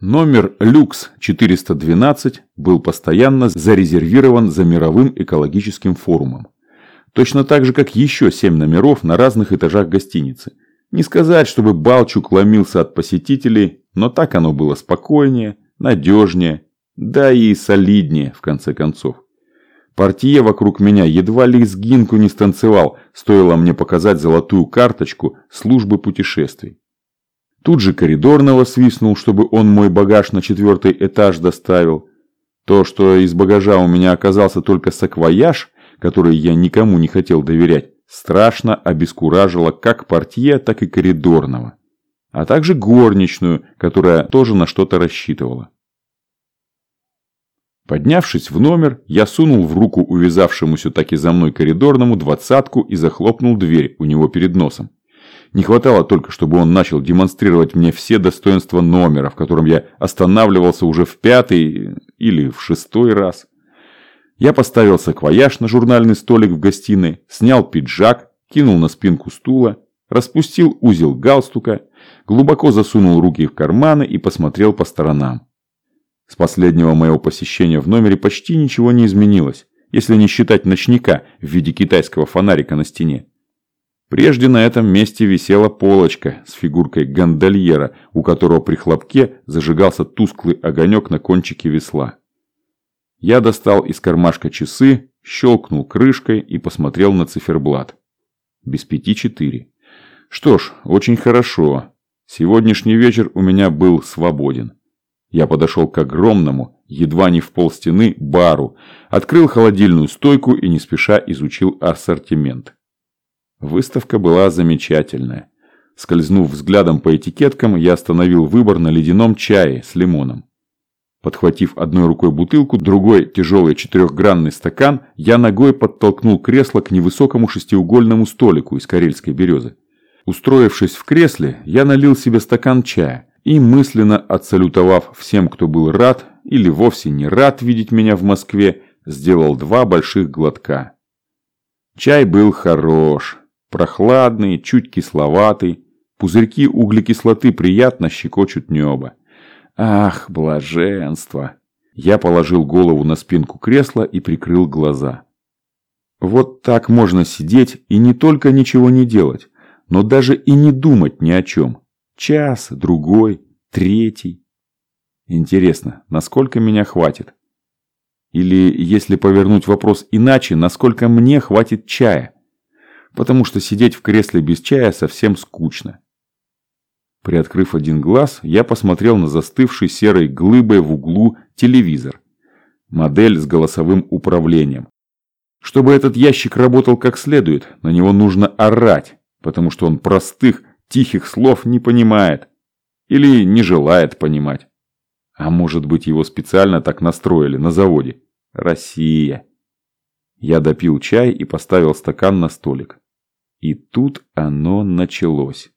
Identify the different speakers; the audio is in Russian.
Speaker 1: Номер люкс 412 был постоянно зарезервирован за мировым экологическим форумом. Точно так же, как еще семь номеров на разных этажах гостиницы. Не сказать, чтобы Балчук ломился от посетителей, но так оно было спокойнее, надежнее, да и солиднее, в конце концов. Партия вокруг меня едва ли изгинку не станцевал, стоило мне показать золотую карточку службы путешествий. Тут же коридорного свистнул, чтобы он мой багаж на четвертый этаж доставил. То, что из багажа у меня оказался только саквояж, который я никому не хотел доверять, страшно обескуражило как портье, так и коридорного. А также горничную, которая тоже на что-то рассчитывала. Поднявшись в номер, я сунул в руку увязавшемуся таки за мной коридорному двадцатку и захлопнул дверь у него перед носом. Не хватало только, чтобы он начал демонстрировать мне все достоинства номера, в котором я останавливался уже в пятый или в шестой раз. Я поставил саквояж на журнальный столик в гостиной, снял пиджак, кинул на спинку стула, распустил узел галстука, глубоко засунул руки в карманы и посмотрел по сторонам. С последнего моего посещения в номере почти ничего не изменилось, если не считать ночника в виде китайского фонарика на стене. Прежде на этом месте висела полочка с фигуркой гондольера, у которого при хлопке зажигался тусклый огонек на кончике весла. Я достал из кармашка часы, щелкнул крышкой и посмотрел на циферблат. Без пяти четыре. Что ж, очень хорошо. Сегодняшний вечер у меня был свободен. Я подошел к огромному, едва не в пол стены, бару, открыл холодильную стойку и не спеша изучил ассортимент. Выставка была замечательная. Скользнув взглядом по этикеткам, я остановил выбор на ледяном чае с лимоном. Подхватив одной рукой бутылку, другой тяжелый четырехгранный стакан, я ногой подтолкнул кресло к невысокому шестиугольному столику из карельской березы. Устроившись в кресле, я налил себе стакан чая и, мысленно отсалютовав всем, кто был рад или вовсе не рад видеть меня в Москве, сделал два больших глотка. Чай был хорош, прохладный, чуть кисловатый, пузырьки углекислоты приятно щекочут небо. Ах, блаженство! Я положил голову на спинку кресла и прикрыл глаза. Вот так можно сидеть и не только ничего не делать, но даже и не думать ни о чем. Час, другой, третий. Интересно, насколько меня хватит? Или, если повернуть вопрос иначе, насколько мне хватит чая? Потому что сидеть в кресле без чая совсем скучно. Приоткрыв один глаз, я посмотрел на застывший серой глыбой в углу телевизор. Модель с голосовым управлением. Чтобы этот ящик работал как следует, на него нужно орать, потому что он простых, тихих слов не понимает. Или не желает понимать. А может быть его специально так настроили на заводе. Россия. Я допил чай и поставил стакан на столик. И тут оно началось.